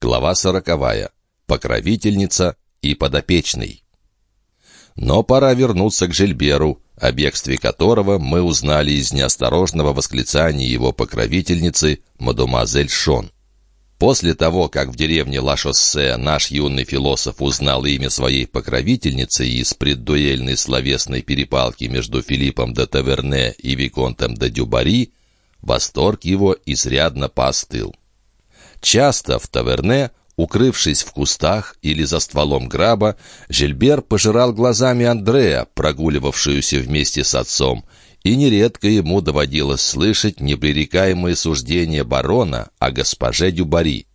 Глава сороковая. Покровительница и подопечный. Но пора вернуться к Жильберу, о бегстве которого мы узнали из неосторожного восклицания его покровительницы, мадемуазель Шон. После того, как в деревне Ла-Шоссе наш юный философ узнал имя своей покровительницы из преддуэльной словесной перепалки между Филиппом де Таверне и Виконтом де Дюбари, восторг его изрядно поостыл. Часто в таверне, укрывшись в кустах или за стволом граба, Жильбер пожирал глазами Андрея, прогуливавшуюся вместе с отцом, и нередко ему доводилось слышать непререкаемые суждения барона о госпоже Дюбари.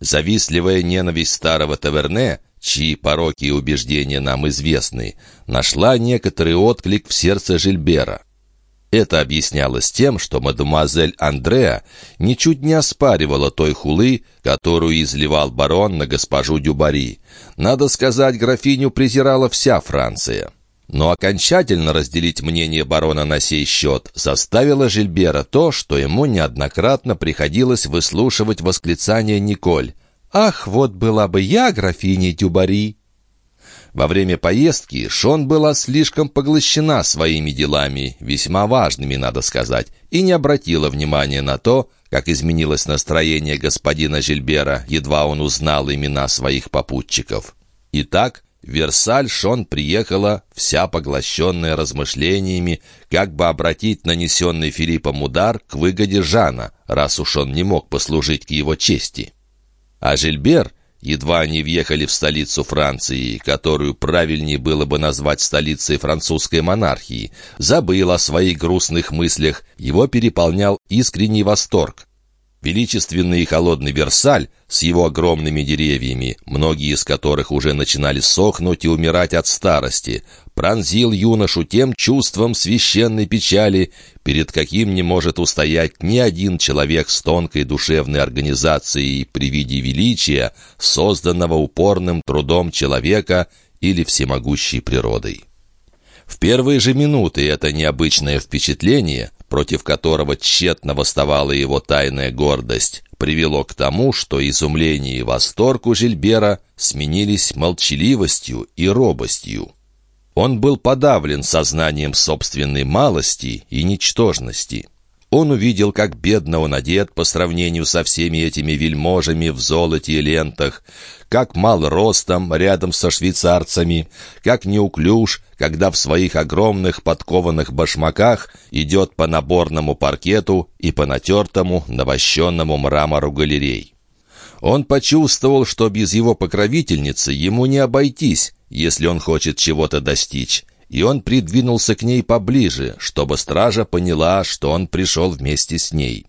Завистливая ненависть старого таверне, чьи пороки и убеждения нам известны, нашла некоторый отклик в сердце Жильбера. Это объяснялось тем, что мадемуазель Андреа ничуть не оспаривала той хулы, которую изливал барон на госпожу Дюбари. Надо сказать, графиню презирала вся Франция. Но окончательно разделить мнение барона на сей счет заставило Жильбера то, что ему неоднократно приходилось выслушивать восклицание Николь. «Ах, вот была бы я графиней Дюбари!» Во время поездки Шон была слишком поглощена своими делами, весьма важными, надо сказать, и не обратила внимания на то, как изменилось настроение господина Жильбера, едва он узнал имена своих попутчиков. Итак, в Версаль Шон приехала, вся поглощенная размышлениями, как бы обратить нанесенный Филиппом удар к выгоде Жана, раз уж он не мог послужить к его чести. А Жильбер — Едва они въехали в столицу Франции, которую правильнее было бы назвать столицей французской монархии, забыл о своих грустных мыслях, его переполнял искренний восторг. Величественный и холодный Версаль с его огромными деревьями, многие из которых уже начинали сохнуть и умирать от старости, пронзил юношу тем чувством священной печали, перед каким не может устоять ни один человек с тонкой душевной организацией при виде величия, созданного упорным трудом человека или всемогущей природой. В первые же минуты это необычное впечатление против которого тщетно восставала его тайная гордость, привело к тому, что изумление и восторг у Жильбера сменились молчаливостью и робостью. Он был подавлен сознанием собственной малости и ничтожности. Он увидел, как бедно он одет по сравнению со всеми этими вельможами в золоте и лентах, как мал ростом рядом со швейцарцами, как неуклюж, когда в своих огромных подкованных башмаках идет по наборному паркету и по натертому, навощенному мрамору галерей. Он почувствовал, что без его покровительницы ему не обойтись, если он хочет чего-то достичь, и он придвинулся к ней поближе, чтобы стража поняла, что он пришел вместе с ней.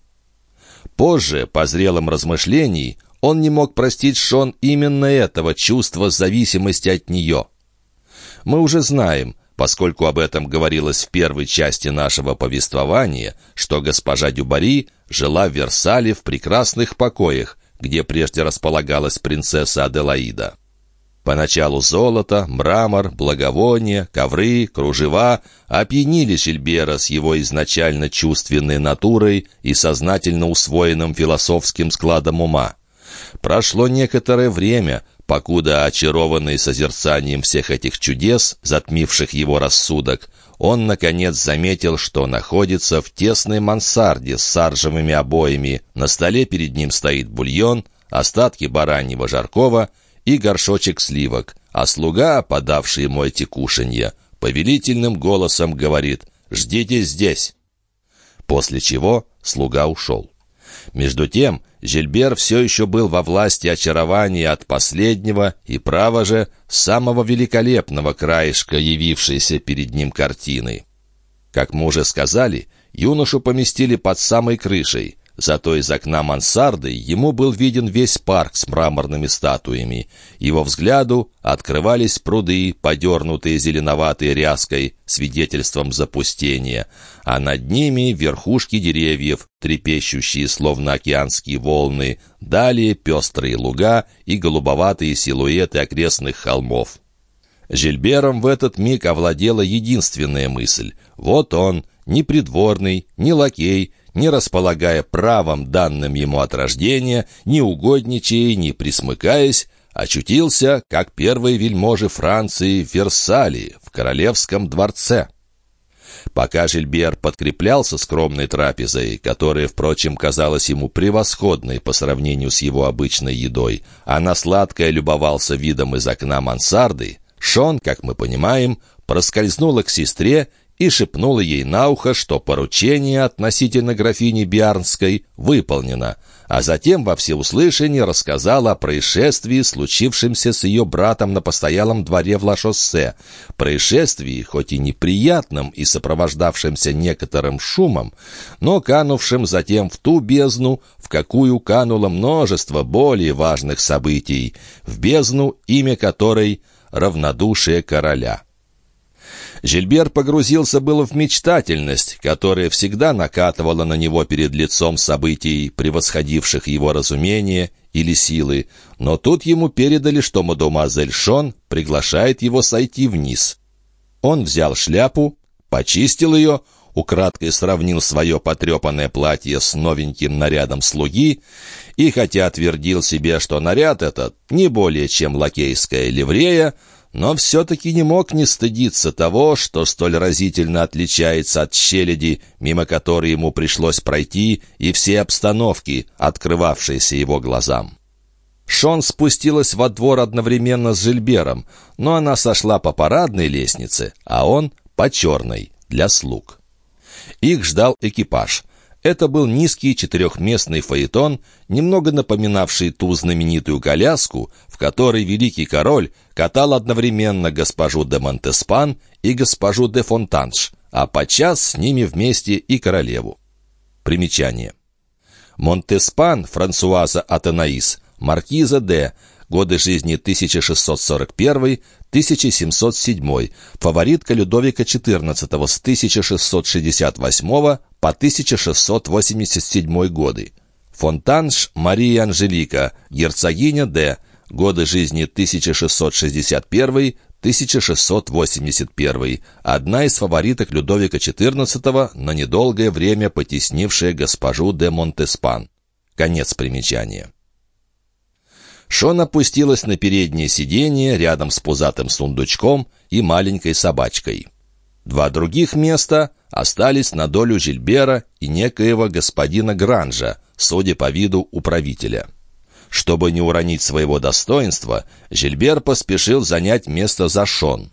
Позже, по зрелым размышлениям, он не мог простить Шон именно этого чувства зависимости от нее. Мы уже знаем, поскольку об этом говорилось в первой части нашего повествования, что госпожа Дюбари жила в Версале в прекрасных покоях, где прежде располагалась принцесса Аделаида. Поначалу золото, мрамор, благовония, ковры, кружева опьянили Жильбера с его изначально чувственной натурой и сознательно усвоенным философским складом ума. Прошло некоторое время, покуда, очарованный созерцанием всех этих чудес, затмивших его рассудок, он, наконец, заметил, что находится в тесной мансарде с саржевыми обоями, на столе перед ним стоит бульон, остатки бараньего жаркого — и горшочек сливок, а слуга, подавший ему эти кушанья, повелительным голосом говорит «Ждите здесь». После чего слуга ушел. Между тем, Жильбер все еще был во власти очарования от последнего и, право же, самого великолепного краешка, явившейся перед ним картины. Как мы уже сказали, юношу поместили под самой крышей, Зато из окна мансарды ему был виден весь парк с мраморными статуями. Его взгляду открывались пруды, подернутые зеленоватой ряской, свидетельством запустения, а над ними верхушки деревьев, трепещущие словно океанские волны, далее пестрые луга и голубоватые силуэты окрестных холмов. Жильбером в этот миг овладела единственная мысль. Вот он, ни придворный, ни лакей, не располагая правом, данным ему от рождения, не угодничая, не присмыкаясь, очутился, как первый вельможи Франции в Версале, в королевском дворце. Пока Жильбер подкреплялся скромной трапезой, которая, впрочем, казалась ему превосходной по сравнению с его обычной едой, а на сладкое любовался видом из окна мансарды, Шон, как мы понимаем, проскользнула к сестре и шепнула ей на ухо, что поручение относительно графини Биарнской выполнено, а затем во всеуслышание рассказала о происшествии, случившемся с ее братом на постоялом дворе в Ла-Шоссе. Происшествии, хоть и неприятном и сопровождавшемся некоторым шумом, но канувшим затем в ту бездну, в какую кануло множество более важных событий, в бездну, имя которой — равнодушие короля. Жильбер погрузился было в мечтательность, которая всегда накатывала на него перед лицом событий, превосходивших его разумение или силы, но тут ему передали, что мадемуазель Шон приглашает его сойти вниз. Он взял шляпу, почистил ее, украдкой сравнил свое потрепанное платье с новеньким нарядом слуги и, хотя твердил себе, что наряд этот не более чем лакейская ливрея, но все-таки не мог не стыдиться того, что столь разительно отличается от щеледи, мимо которой ему пришлось пройти, и все обстановки, открывавшиеся его глазам. Шон спустилась во двор одновременно с Жильбером, но она сошла по парадной лестнице, а он — по черной, для слуг. Их ждал экипаж — это был низкий четырехместный фаэтон, немного напоминавший ту знаменитую коляску, в которой великий король катал одновременно госпожу де Монтеспан и госпожу де Фонтанш, а подчас с ними вместе и королеву. Примечание. Монтеспан Франсуаза Атанаис, маркиза де, годы жизни 1641-1707, фаворитка Людовика XIV с 1668 по 1687 годы. Фонтанш Мария Анжелика, герцогиня Д. Годы жизни 1661-1681. Одна из фавориток Людовика XIV, на недолгое время потеснившая госпожу де Монтеспан. Конец примечания. Шон опустилась на переднее сиденье рядом с пузатым сундучком и маленькой собачкой. Два других места остались на долю Жильбера и некоего господина Гранжа, судя по виду управителя. Чтобы не уронить своего достоинства, Жильбер поспешил занять место за Шон.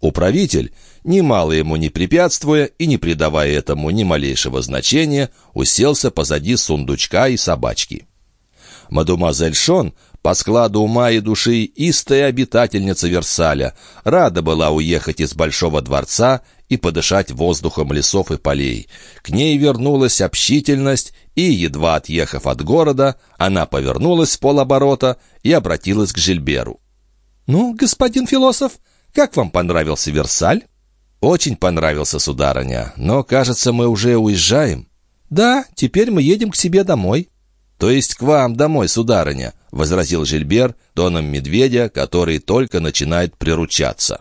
Управитель, немало ему не препятствуя и не придавая этому ни малейшего значения, уселся позади сундучка и собачки. Мадемуазель Шон по складу ума и души истая обитательница Версаля, рада была уехать из Большого дворца и подышать воздухом лесов и полей. К ней вернулась общительность, и, едва отъехав от города, она повернулась в полоборота и обратилась к Жильберу. «Ну, господин философ, как вам понравился Версаль?» «Очень понравился, сударыня, но, кажется, мы уже уезжаем». «Да, теперь мы едем к себе домой». «То есть к вам домой, сударыня», — возразил Жильбер тоном медведя, который только начинает приручаться.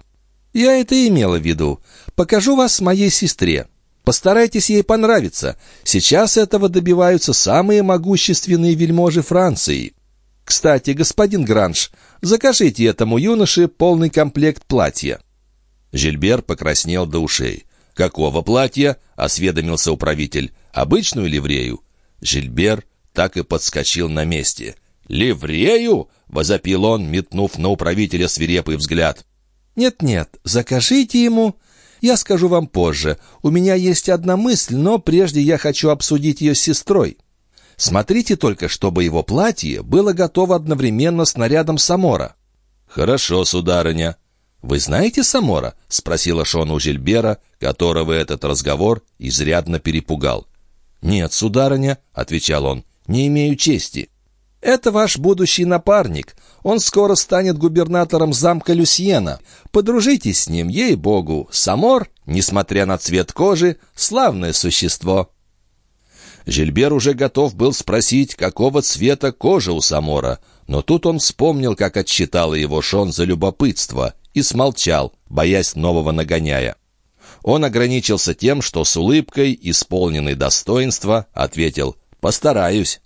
«Я это имела в виду. Покажу вас моей сестре. Постарайтесь ей понравиться. Сейчас этого добиваются самые могущественные вельможи Франции. Кстати, господин Гранж, закажите этому юноше полный комплект платья». Жильбер покраснел до ушей. «Какого платья?» — осведомился управитель. «Обычную ливрею?» Жильбер так и подскочил на месте. «Ливрею?» — возопил он, метнув на управителя свирепый взгляд. «Нет-нет, закажите ему...» «Я скажу вам позже. У меня есть одна мысль, но прежде я хочу обсудить ее с сестрой. Смотрите только, чтобы его платье было готово одновременно с нарядом Самора». «Хорошо, сударыня». «Вы знаете Самора?» — спросила Шона у Жильбера, которого этот разговор изрядно перепугал. «Нет, сударыня», — отвечал он, не имею чести. Это ваш будущий напарник. Он скоро станет губернатором замка Люсьена. Подружитесь с ним, ей-богу. Самор, несмотря на цвет кожи, славное существо». Жильбер уже готов был спросить, какого цвета кожа у Самора, но тут он вспомнил, как отчитала его Шон за любопытство, и смолчал, боясь нового нагоняя. Он ограничился тем, что с улыбкой, исполненной достоинства, ответил «Постараюсь».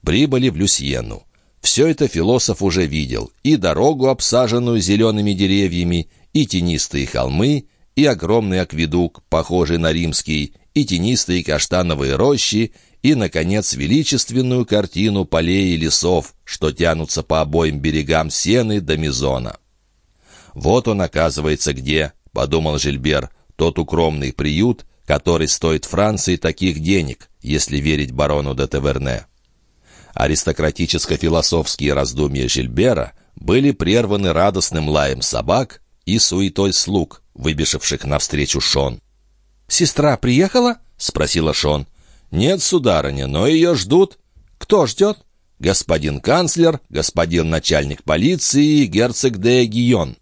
Прибыли в Люсьену. Все это философ уже видел. И дорогу, обсаженную зелеными деревьями, и тенистые холмы, и огромный акведук, похожий на римский, и тенистые каштановые рощи, и, наконец, величественную картину полей и лесов, что тянутся по обоим берегам Сены до Мизона. «Вот он, оказывается, где», — подумал Жильбер, — «тот укромный приют, который стоит Франции таких денег, если верить барону де Таверне». Аристократическо-философские раздумья Жильбера были прерваны радостным лаем собак и суетой слуг, выбежавших навстречу Шон. «Сестра приехала?» — спросила Шон. «Нет, сударыня, но ее ждут». «Кто ждет?» «Господин канцлер, господин начальник полиции и герцог де Гион».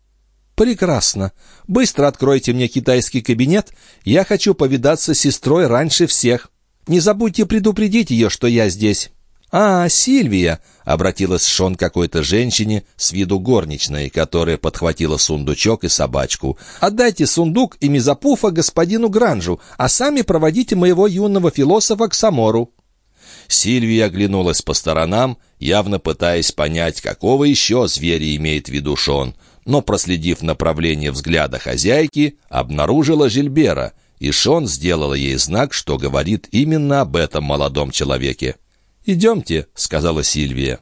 «Прекрасно. Быстро откройте мне китайский кабинет. Я хочу повидаться с сестрой раньше всех. Не забудьте предупредить ее, что я здесь». «А, Сильвия!» — обратилась Шон какой-то женщине с виду горничной, которая подхватила сундучок и собачку. «Отдайте сундук и мизапуфа господину Гранжу, а сами проводите моего юного философа к Самору». Сильвия оглянулась по сторонам, явно пытаясь понять, какого еще зверя имеет в виду Шон, но, проследив направление взгляда хозяйки, обнаружила Жильбера, и Шон сделала ей знак, что говорит именно об этом молодом человеке. «Идемте», — сказала Сильвия.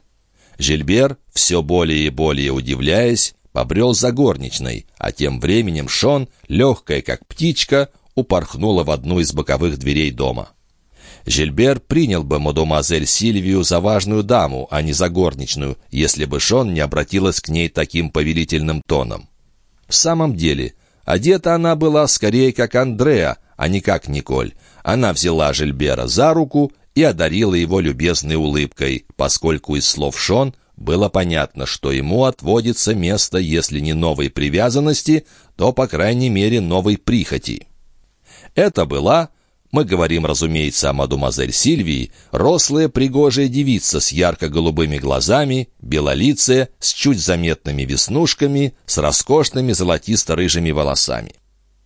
Жильбер, все более и более удивляясь, побрел за горничной, а тем временем Шон, легкая как птичка, упорхнула в одну из боковых дверей дома. Жильбер принял бы мадемуазель Сильвию за важную даму, а не за горничную, если бы Шон не обратилась к ней таким повелительным тоном. В самом деле, одета она была скорее как Андреа, а не как Николь. Она взяла Жильбера за руку и одарила его любезной улыбкой, поскольку из слов Шон было понятно, что ему отводится место, если не новой привязанности, то, по крайней мере, новой прихоти. Это была, мы говорим, разумеется, о мадемуазель Сильвии, рослая пригожая девица с ярко-голубыми глазами, белолицая, с чуть заметными веснушками, с роскошными золотисто-рыжими волосами.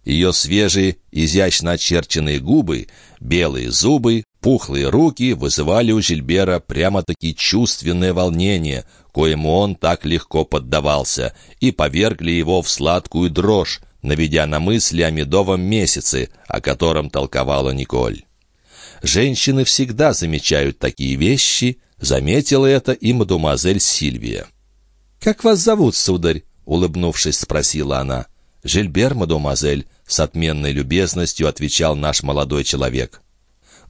Ее свежие, изящно очерченные губы, белые зубы, Пухлые руки вызывали у Жильбера прямо-таки чувственное волнение, коему он так легко поддавался, и повергли его в сладкую дрожь, наведя на мысли о медовом месяце, о котором толковала Николь. Женщины всегда замечают такие вещи, заметила это и мадемуазель Сильвия. «Как вас зовут, сударь?» — улыбнувшись, спросила она. «Жильбер, мадемуазель», — с отменной любезностью отвечал наш молодой человек.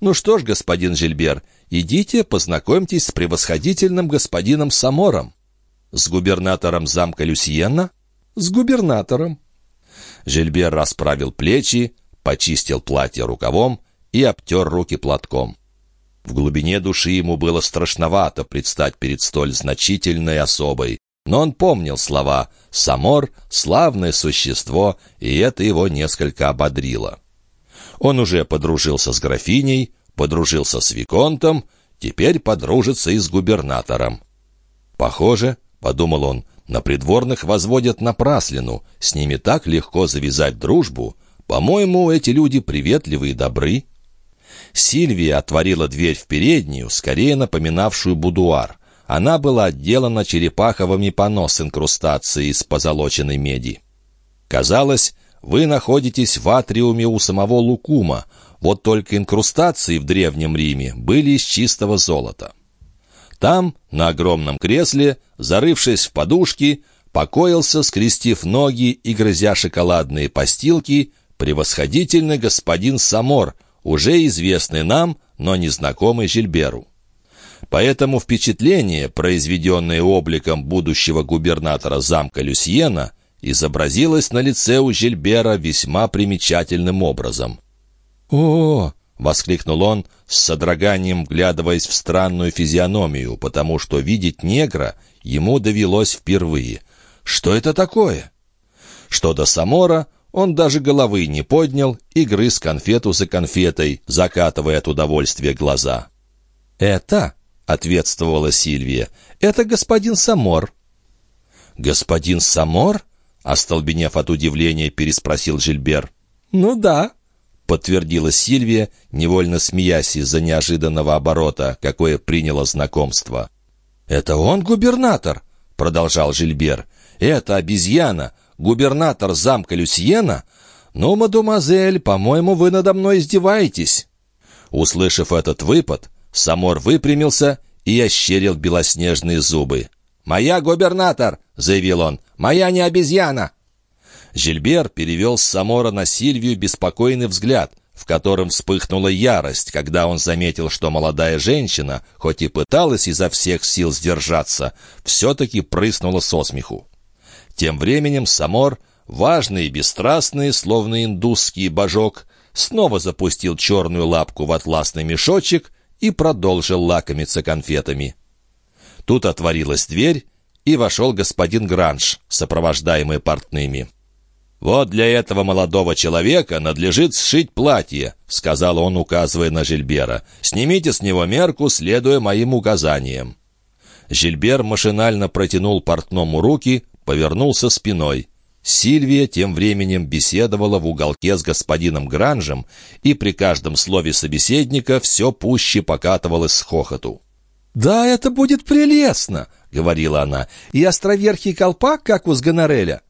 «Ну что ж, господин Жильбер, идите, познакомьтесь с превосходительным господином Самором». «С губернатором замка Люсьенна?» «С губернатором». Жильбер расправил плечи, почистил платье рукавом и обтер руки платком. В глубине души ему было страшновато предстать перед столь значительной особой, но он помнил слова «Самор — славное существо», и это его несколько ободрило. Он уже подружился с графиней, подружился с Виконтом, теперь подружится и с губернатором. «Похоже, — подумал он, — на придворных возводят напраслину, с ними так легко завязать дружбу. По-моему, эти люди приветливы и добры». Сильвия отворила дверь в переднюю, скорее напоминавшую будуар. Она была отделана черепаховыми панно с инкрустацией из позолоченной меди. Казалось, вы находитесь в атриуме у самого Лукума. Вот только инкрустации в Древнем Риме были из чистого золота. Там, на огромном кресле, зарывшись в подушки, покоился, скрестив ноги и грызя шоколадные постилки, превосходительный господин Самор, уже известный нам, но незнакомый Жильберу. Поэтому впечатление, произведенное обликом будущего губернатора замка Люсьена, изобразилась на лице у Жильбера весьма примечательным образом. «О!» — воскликнул он, с содроганием вглядываясь в странную физиономию, потому что видеть негра ему довелось впервые. «Что это такое?» Что до Замора, он даже головы не поднял и грыз конфету за конфетой, закатывая от удовольствия глаза. «Это?» — ответствовала Сильвия. «Это господин Замор». «Господин Замор?» Остолбенев от удивления, переспросил Жильбер. «Ну да», — подтвердила Сильвия, невольно смеясь из-за неожиданного оборота, какое приняло знакомство. «Это он губернатор?» — продолжал Жильбер. «Это обезьяна, губернатор замка Люсьена? Ну, мадемуазель, по-моему, вы надо мной издеваетесь». Услышав этот выпад, Самор выпрямился и ощерил белоснежные зубы. «Моя губернатор!» — заявил он. «Моя не обезьяна!» Жильбер перевел с Самора на Сильвию беспокойный взгляд, в котором вспыхнула ярость, когда он заметил, что молодая женщина, хоть и пыталась изо всех сил сдержаться, все-таки прыснула со смеху. Тем временем Самор, важный и бесстрастный, словно индусский божок, снова запустил черную лапку в атласный мешочек и продолжил лакомиться конфетами. Тут отворилась дверь, и вошел господин Гранж, сопровождаемый портными. «Вот для этого молодого человека надлежит сшить платье», — сказал он, указывая на Жильбера. «Снимите с него мерку, следуя моим указаниям». Жильбер машинально протянул портному руки, повернулся спиной. Сильвия тем временем беседовала в уголке с господином Гранжем, и при каждом слове собеседника все пуще покатывалось с хохоту. «Да, это будет прелестно!» — говорила она. «И островерхий колпак, как у Сгонореля?»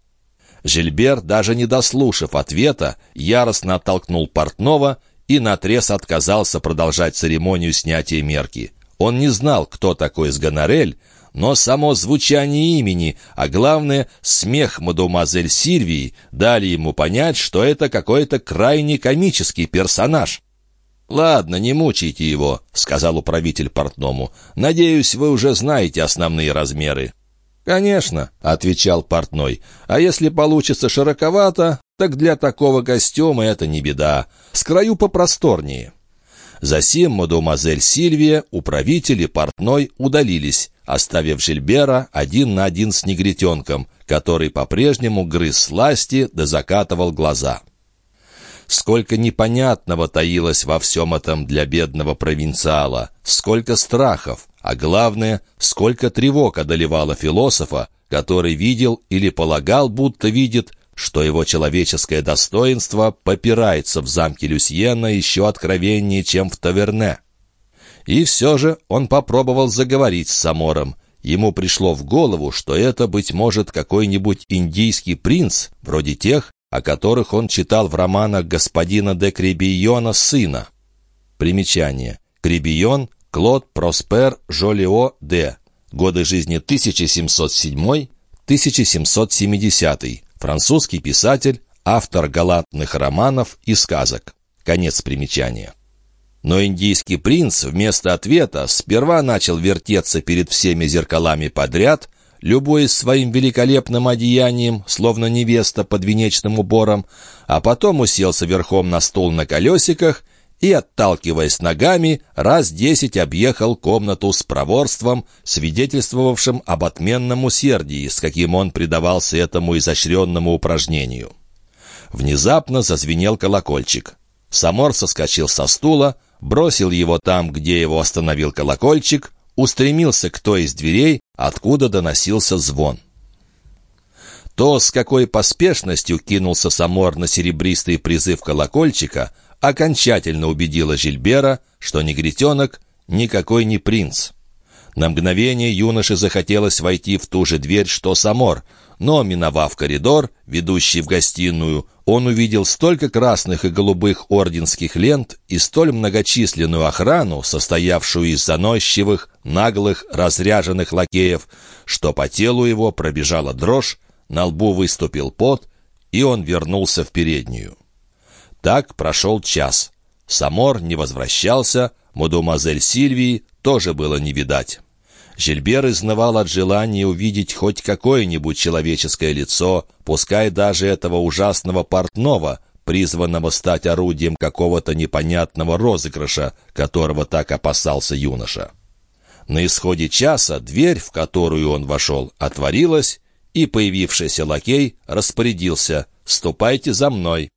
Жильбер, даже не дослушав ответа, яростно оттолкнул портного и наотрез отказался продолжать церемонию снятия мерки. Он не знал, кто такой Сгонорель, но само звучание имени, а главное, смех мадемуазель Сильвии дали ему понять, что это какой-то крайне комический персонаж. «Ладно, не мучайте его», — сказал управитель портному. «Надеюсь, вы уже знаете основные размеры». «Конечно», — отвечал портной. «А если получится широковато, так для такого костюма это не беда. Скрою попросторнее». Засим мадемуазель Сильвия, управитель и портной удалились, оставив Жильбера один на один с негритенком, который по-прежнему грыз сласти да закатывал глаза. Сколько непонятного таилось во всем этом для бедного провинциала, сколько страхов, а главное, сколько тревог одолевало философа, который видел или полагал, будто видит, что его человеческое достоинство попирается в замке Люсьена еще откровеннее, чем в таверне. И все же он попробовал заговорить с Самором. Ему пришло в голову, что это, быть может, какой-нибудь индийский принц, вроде тех, о которых он читал в романах господина де Кребийона «Сына». Примечание. Кребион Клод Проспер Жолио де. Годы жизни 1707-1770. Французский писатель, автор галантных романов и сказок. Конец примечания. Но индийский принц вместо ответа сперва начал вертеться перед всеми зеркалами подряд, любуясь своим великолепным одеянием, словно невеста под венечным убором, а потом уселся верхом на стул на колесиках и, отталкиваясь ногами, раз десять объехал комнату с проворством, свидетельствовавшим об отменном усердии, с каким он предавался этому изощренному упражнению. Внезапно зазвенел колокольчик. Замор соскочил со стула, бросил его там, где его остановил колокольчик, устремился к той из дверей, откуда доносился звон. То, с какой поспешностью кинулся Замор на серебристый призыв колокольчика, окончательно убедило Жильбера, что негритенок никакой не принц. На мгновение юноше захотелось войти в ту же дверь, что Замор, но, миновав коридор, ведущий в гостиную, он увидел столько красных и голубых орденских лент и столь многочисленную охрану, состоявшую из заносчивых, наглых, разряженных лакеев, что по телу его пробежала дрожь, на лбу выступил пот, и он вернулся в переднюю. Так прошел час. Самор не возвращался, мадемуазель Сильвии тоже было не видать. Жильбер изнывал от желания увидеть хоть какое-нибудь человеческое лицо, пускай даже этого ужасного портного, призванного стать орудием какого-то непонятного розыгрыша, которого так опасался юноша. На исходе часа дверь, в которую он вошел, отворилась, и появившийся лакей распорядился «Ступайте за мной».